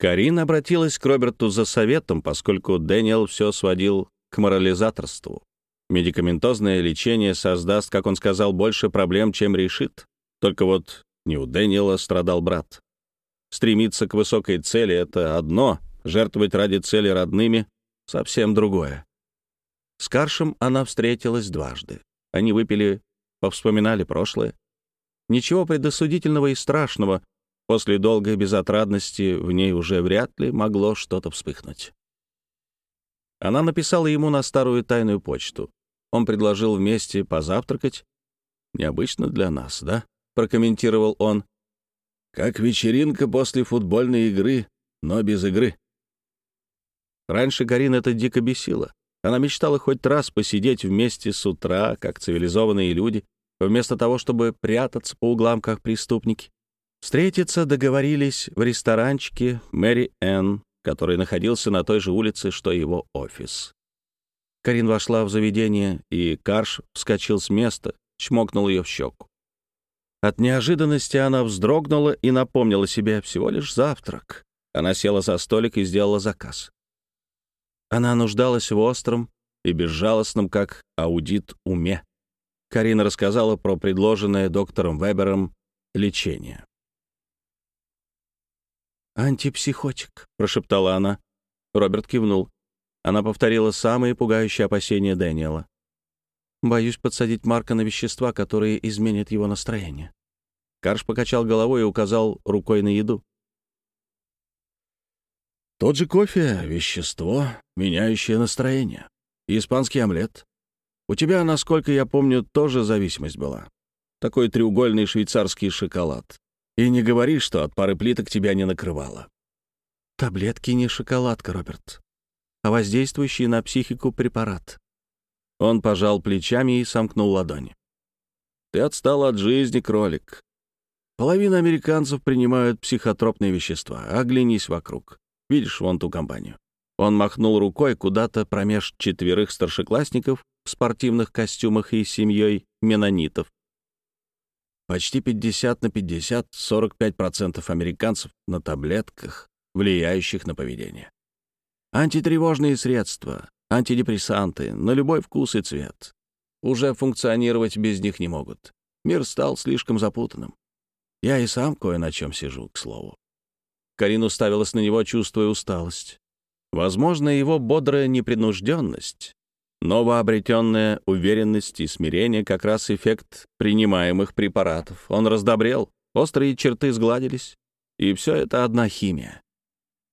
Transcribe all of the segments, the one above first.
Карин обратилась к Роберту за советом, поскольку Дэниел все сводил к морализаторству. Медикаментозное лечение создаст, как он сказал, больше проблем, чем решит. Только вот не у Дэниела страдал брат. Стремиться к высокой цели — это одно, жертвовать ради цели родными — совсем другое. С Каршем она встретилась дважды. Они выпили, повспоминали прошлое. Ничего предосудительного и страшного, после долгой безотрадности в ней уже вряд ли могло что-то вспыхнуть. Она написала ему на старую тайную почту. Он предложил вместе позавтракать. «Необычно для нас, да?» — прокомментировал он. «Как вечеринка после футбольной игры, но без игры». Раньше Карин это дико бесило. Она мечтала хоть раз посидеть вместе с утра, как цивилизованные люди, вместо того, чтобы прятаться по углам, как преступники. Встретиться договорились в ресторанчике Мэри Энн, который находился на той же улице, что его офис. Карин вошла в заведение, и Карш вскочил с места, чмокнул ее в щеку. От неожиданности она вздрогнула и напомнила себе всего лишь завтрак. Она села за столик и сделала заказ. Она нуждалась в остром и безжалостном, как аудит, уме. Карина рассказала про предложенное доктором Вебером лечение. «Антипсихотик», — прошептала она. Роберт кивнул. Она повторила самые пугающие опасения Дэниела. «Боюсь подсадить Марка на вещества, которые изменят его настроение». Карш покачал головой и указал рукой на еду. Тот же кофе — вещество, меняющее настроение. Испанский омлет. У тебя, насколько я помню, тоже зависимость была. Такой треугольный швейцарский шоколад. И не говори, что от пары плиток тебя не накрывало. Таблетки не шоколадка, Роберт, а воздействующий на психику препарат. Он пожал плечами и сомкнул ладони. Ты отстал от жизни, кролик. Половина американцев принимают психотропные вещества. Оглянись вокруг. Видишь вон ту компанию?» Он махнул рукой куда-то промеж четверых старшеклассников в спортивных костюмах и семьей менонитов. Почти 50 на 50, 45% американцев на таблетках, влияющих на поведение. Антитревожные средства, антидепрессанты, на любой вкус и цвет. Уже функционировать без них не могут. Мир стал слишком запутанным. Я и сам кое на чем сижу, к слову. Карин уставилась на него, чувствуя усталость. Возможно, его бодрая непринужденность, новообретенная уверенность и смирение — как раз эффект принимаемых препаратов. Он раздобрел, острые черты сгладились, и все это одна химия.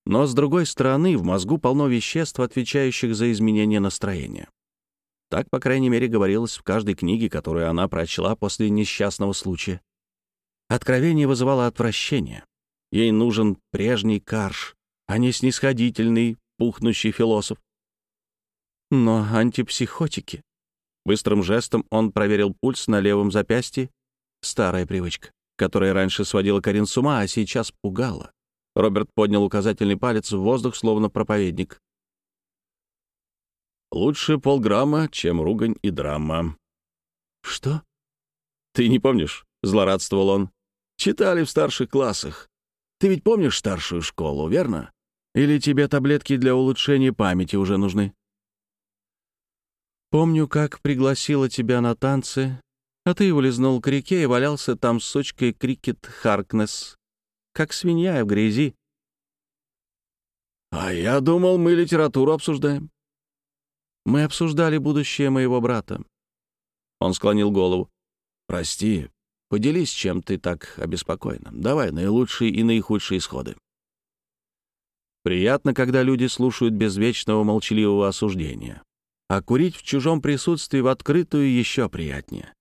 Но, с другой стороны, в мозгу полно веществ, отвечающих за изменение настроения. Так, по крайней мере, говорилось в каждой книге, которую она прочла после несчастного случая. Откровение вызывало отвращение. Ей нужен прежний Карш, а не снисходительный, пухнущий философ. Но антипсихотики. Быстрым жестом он проверил пульс на левом запястье. Старая привычка, которая раньше сводила Карин с ума, а сейчас пугала. Роберт поднял указательный палец в воздух, словно проповедник. «Лучше полграмма, чем ругань и драма». «Что?» «Ты не помнишь?» — злорадствовал он. «Читали в старших классах. Ты ведь помнишь старшую школу, верно? Или тебе таблетки для улучшения памяти уже нужны? Помню, как пригласила тебя на танцы, а ты улизнул к реке и валялся там с сучкой Крикет Харкнес, как свинья в грязи. А я думал, мы литературу обсуждаем. Мы обсуждали будущее моего брата. Он склонил голову. Прости, Поделись, чем ты так обеспокоена. Давай наилучшие и наихудшие исходы. Приятно, когда люди слушают без вечного молчаливого осуждения. А курить в чужом присутствии в открытую еще приятнее.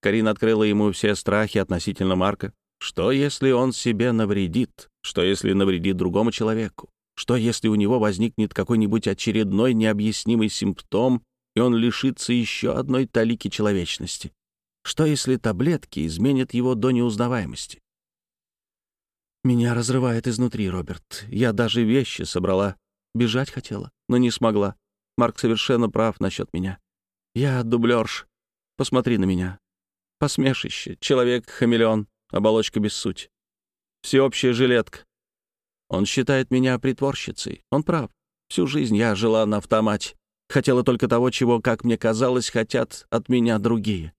Карин открыла ему все страхи относительно Марка. Что, если он себе навредит? Что, если навредит другому человеку? Что, если у него возникнет какой-нибудь очередной необъяснимый симптом, и он лишится еще одной талики человечности? Что, если таблетки изменят его до неузнаваемости? Меня разрывает изнутри, Роберт. Я даже вещи собрала. Бежать хотела, но не смогла. Марк совершенно прав насчет меня. Я дублерш. Посмотри на меня. Посмешище, человек-хамелеон, оболочка без суть. Всеобщая жилетка. Он считает меня притворщицей. Он прав. Всю жизнь я жила на автомате. Хотела только того, чего, как мне казалось, хотят от меня другие.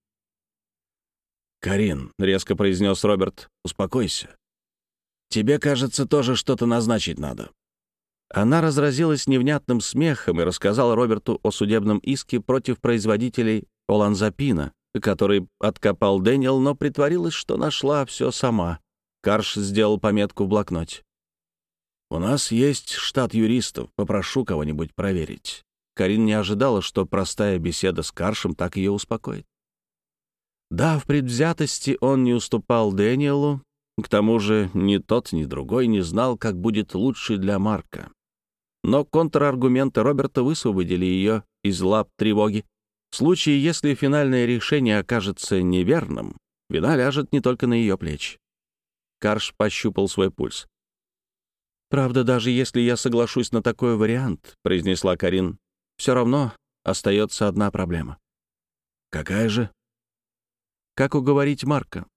«Карин», — резко произнес Роберт, — «успокойся. Тебе, кажется, тоже что-то назначить надо». Она разразилась невнятным смехом и рассказала Роберту о судебном иске против производителей оланзапина, который откопал Дэниел, но притворилась, что нашла все сама. Карш сделал пометку в блокноте. «У нас есть штат юристов. Попрошу кого-нибудь проверить». Карин не ожидала, что простая беседа с Каршем так ее успокоит. Да, в предвзятости он не уступал Дэниелу, к тому же ни тот, ни другой не знал, как будет лучше для Марка. Но контраргументы Роберта высвободили ее из лап тревоги. В случае, если финальное решение окажется неверным, вина ляжет не только на ее плечи. Карш пощупал свой пульс. «Правда, даже если я соглашусь на такой вариант», — произнесла Карин, «все равно остается одна проблема». «Какая же?» «Как уговорить Марка?»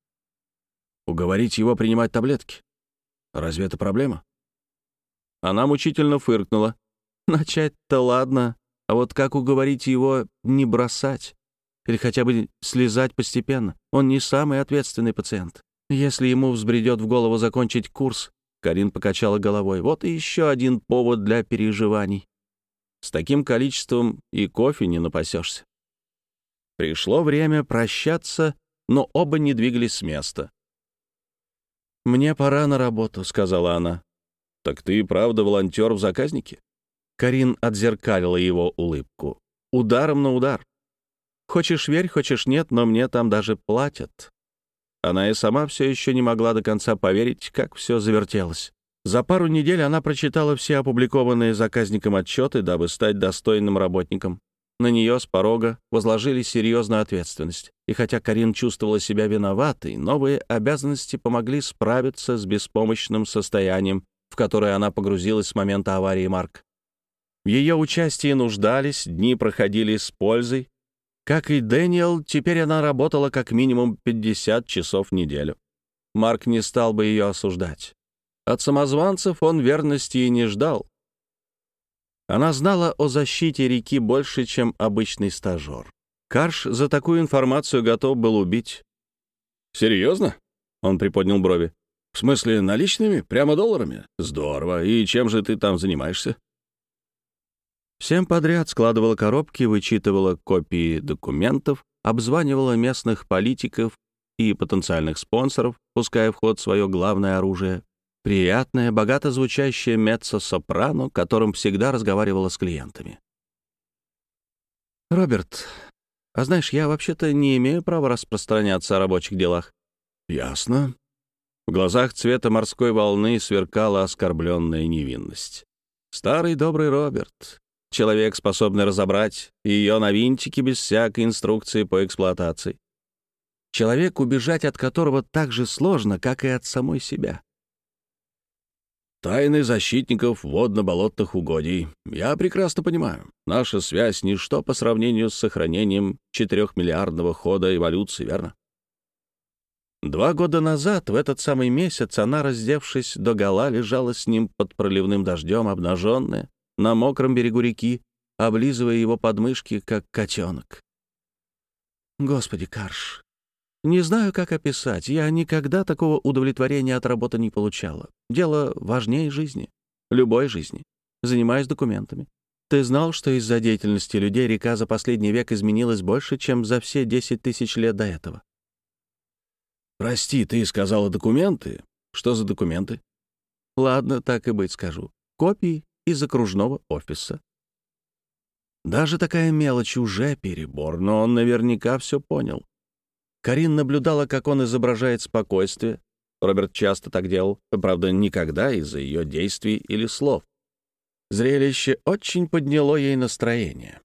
«Уговорить его принимать таблетки? Разве это проблема?» Она мучительно фыркнула. «Начать-то ладно, а вот как уговорить его не бросать? Или хотя бы слезать постепенно? Он не самый ответственный пациент. Если ему взбредет в голову закончить курс, Карин покачала головой. Вот и еще один повод для переживаний. С таким количеством и кофе не напасешься. Пришло время прощаться, но оба не двигались с места. «Мне пора на работу», — сказала она. «Так ты правда волонтер в заказнике?» Карин отзеркалила его улыбку. «Ударом на удар. Хочешь верь, хочешь нет, но мне там даже платят. Она и сама все еще не могла до конца поверить, как все завертелось. За пару недель она прочитала все опубликованные заказником отчеты, дабы стать достойным работником. На нее с порога возложили серьезную ответственность. И хотя Карин чувствовала себя виноватой, новые обязанности помогли справиться с беспомощным состоянием, в которое она погрузилась с момента аварии Марк. В ее участии нуждались, дни проходили с пользой, как и Дэниел, теперь она работала как минимум 50 часов в неделю. Марк не стал бы ее осуждать. От самозванцев он верности и не ждал. Она знала о защите реки больше, чем обычный стажер. Карш за такую информацию готов был убить. «Серьезно?» — он приподнял брови. «В смысле, наличными? Прямо долларами? Здорово. И чем же ты там занимаешься?» Всем подряд складывала коробки, вычитывала копии документов, обзванивала местных политиков и потенциальных спонсоров, пуская в ход свое главное оружие — приятное, богато звучащее меццо-сопрано, которым всегда разговаривала с клиентами. «Роберт, а знаешь, я вообще-то не имею права распространяться о рабочих делах». «Ясно». В глазах цвета морской волны сверкала оскорбленная невинность. Старый добрый Роберт, человек, способный разобрать ее на винтики без всякой инструкции по эксплуатации. Человек, убежать от которого так же сложно, как и от самой себя. Тайны защитников водно-болотных угодий. Я прекрасно понимаю. Наша связь — ничто по сравнению с сохранением четырехмиллиардного хода эволюции, верно? Два года назад, в этот самый месяц, она, раздевшись до гола, лежала с ним под проливным дождем, обнаженная, на мокром берегу реки, облизывая его подмышки, как котенок. Господи, Карш, не знаю, как описать. Я никогда такого удовлетворения от работы не получала. Дело важнее жизни. Любой жизни. Занимаюсь документами. Ты знал, что из-за деятельности людей река за последний век изменилась больше, чем за все 10 тысяч лет до этого? Прости, ты сказала документы? Что за документы? Ладно, так и быть скажу. Копии из окружного офиса. Даже такая мелочь уже перебор, но он наверняка все понял. Карин наблюдала, как он изображает спокойствие. Роберт часто так делал, правда, никогда из-за ее действий или слов. Зрелище очень подняло ей настроение.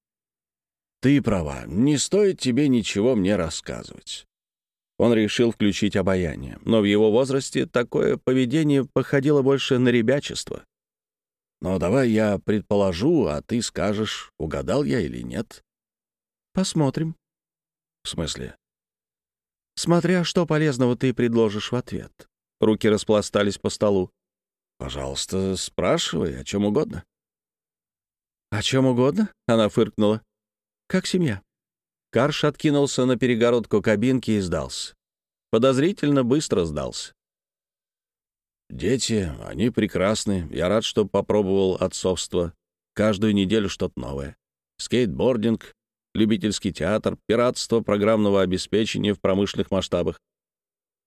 «Ты права, не стоит тебе ничего мне рассказывать». Он решил включить обаяние, но в его возрасте такое поведение походило больше на ребячество. Но давай я предположу, а ты скажешь, угадал я или нет. Посмотрим. В смысле? Смотря что полезного ты предложишь в ответ. Руки распластались по столу. «Пожалуйста, спрашивай о чем угодно». «О чем угодно?» — она фыркнула. «Как семья?» Карш откинулся на перегородку кабинки и сдался. Подозрительно быстро сдался. «Дети, они прекрасны. Я рад, что попробовал отцовство. Каждую неделю что-то новое. Скейтбординг, любительский театр, пиратство программного обеспечения в промышленных масштабах.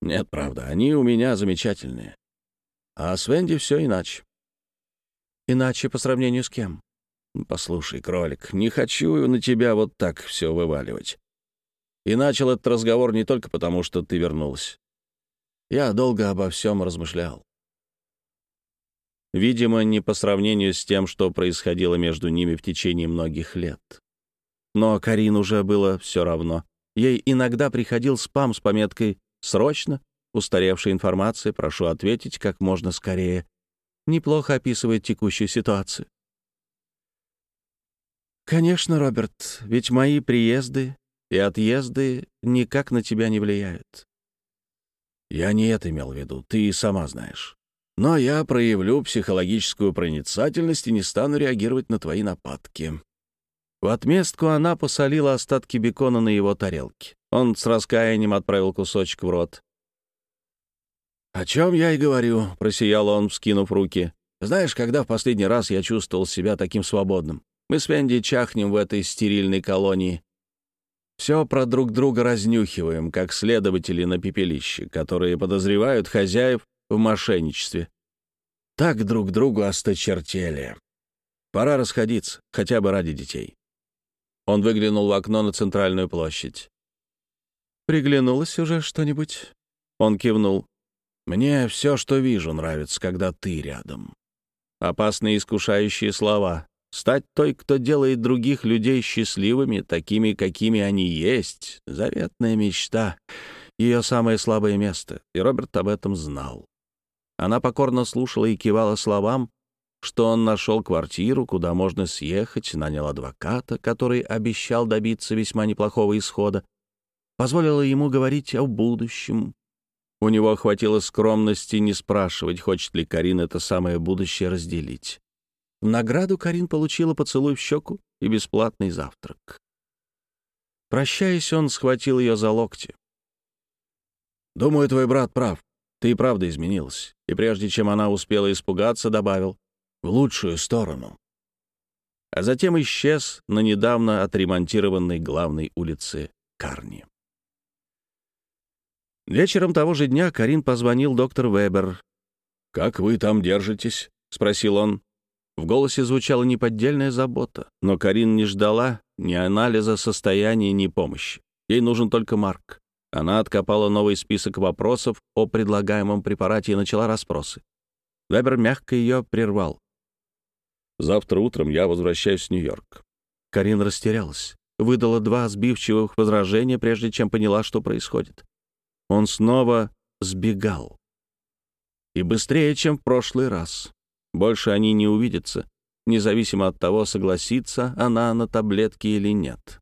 Нет, правда, они у меня замечательные. А с Венди все иначе. Иначе по сравнению с кем? Послушай, кролик, не хочу на тебя вот так все вываливать. И начал этот разговор не только потому, что ты вернулась. Я долго обо всем размышлял. Видимо, не по сравнению с тем, что происходило между ними в течение многих лет. Но Карин уже было все равно. Ей иногда приходил спам с пометкой «Срочно», устаревшая информация, прошу ответить как можно скорее. Неплохо описывает текущую ситуацию. «Конечно, Роберт, ведь мои приезды и отъезды никак на тебя не влияют». «Я не это имел в виду, ты и сама знаешь. Но я проявлю психологическую проницательность и не стану реагировать на твои нападки». В отместку она посолила остатки бекона на его тарелке. Он с раскаянием отправил кусочек в рот. «О чем я и говорю», — просиял он, вскинув руки. «Знаешь, когда в последний раз я чувствовал себя таким свободным? Мы с Венди чахнем в этой стерильной колонии. Все про друг друга разнюхиваем, как следователи на пепелище, которые подозревают хозяев в мошенничестве. Так друг другу осточертели. Пора расходиться, хотя бы ради детей. Он выглянул в окно на центральную площадь. «Приглянулось уже что-нибудь?» Он кивнул. «Мне все, что вижу, нравится, когда ты рядом». Опасные искушающие слова. Стать той, кто делает других людей счастливыми, такими, какими они есть — заветная мечта, ее самое слабое место, и Роберт об этом знал. Она покорно слушала и кивала словам, что он нашел квартиру, куда можно съехать, нанял адвоката, который обещал добиться весьма неплохого исхода, позволила ему говорить о будущем. У него хватило скромности не спрашивать, хочет ли Карин это самое будущее разделить. В награду Карин получила поцелуй в щеку и бесплатный завтрак. Прощаясь, он схватил ее за локти. «Думаю, твой брат прав. Ты и правда изменилась». И прежде чем она успела испугаться, добавил «в лучшую сторону». А затем исчез на недавно отремонтированной главной улице Карни. Вечером того же дня Карин позвонил доктор Вебер. «Как вы там держитесь?» — спросил он. В голосе звучала неподдельная забота, но Карин не ждала ни анализа состояния, ни помощи. Ей нужен только Марк. Она откопала новый список вопросов о предлагаемом препарате и начала расспросы. Вебер мягко ее прервал. «Завтра утром я возвращаюсь в Нью-Йорк». Карин растерялась, выдала два сбивчивых возражения, прежде чем поняла, что происходит. Он снова сбегал. И быстрее, чем в прошлый раз. Больше они не увидятся, независимо от того, согласится она на таблетки или нет.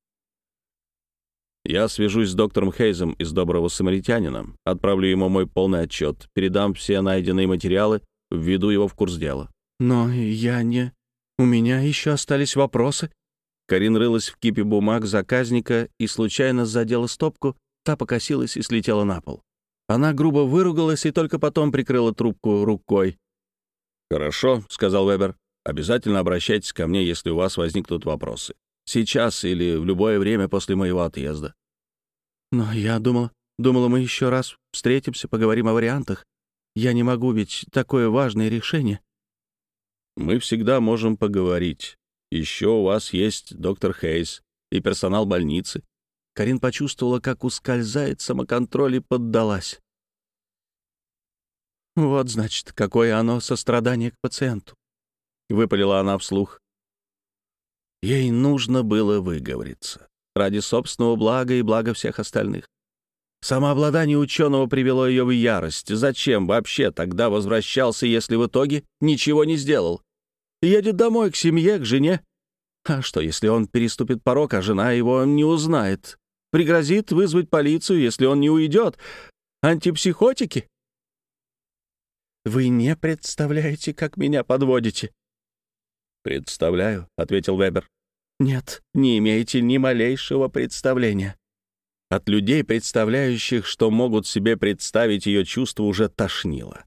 Я свяжусь с доктором Хейзом из «Доброго самаритянина», отправлю ему мой полный отчет, передам все найденные материалы, введу его в курс дела. «Но я не... У меня еще остались вопросы». Карин рылась в кипе бумаг заказника и случайно задела стопку, Та покосилась и слетела на пол. Она грубо выругалась и только потом прикрыла трубку рукой. «Хорошо», — сказал Вебер. «Обязательно обращайтесь ко мне, если у вас возникнут вопросы. Сейчас или в любое время после моего отъезда». «Но я думала, думала, мы еще раз встретимся, поговорим о вариантах. Я не могу, ведь такое важное решение». «Мы всегда можем поговорить. Еще у вас есть доктор Хейс и персонал больницы. Карин почувствовала, как ускользает самоконтроль и поддалась. «Вот, значит, какое оно сострадание к пациенту», — выпалила она вслух. Ей нужно было выговориться ради собственного блага и блага всех остальных. Самообладание ученого привело ее в ярость. Зачем вообще тогда возвращался, если в итоге ничего не сделал? Едет домой к семье, к жене. А что, если он переступит порог, а жена его не узнает? Пригрозит вызвать полицию, если он не уйдет. Антипсихотики? Вы не представляете, как меня подводите». «Представляю», — ответил Вебер. «Нет, не имеете ни малейшего представления». От людей, представляющих, что могут себе представить ее чувства, уже тошнило.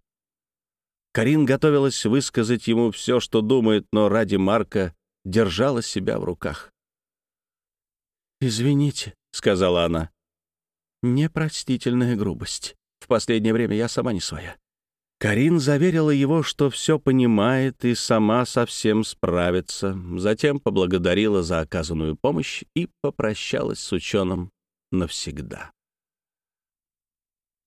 Карин готовилась высказать ему все, что думает, но ради Марка держала себя в руках. «Извините», — сказала она. «Непростительная грубость. В последнее время я сама не своя». Карин заверила его, что все понимает и сама совсем справится, затем поблагодарила за оказанную помощь и попрощалась с ученым навсегда.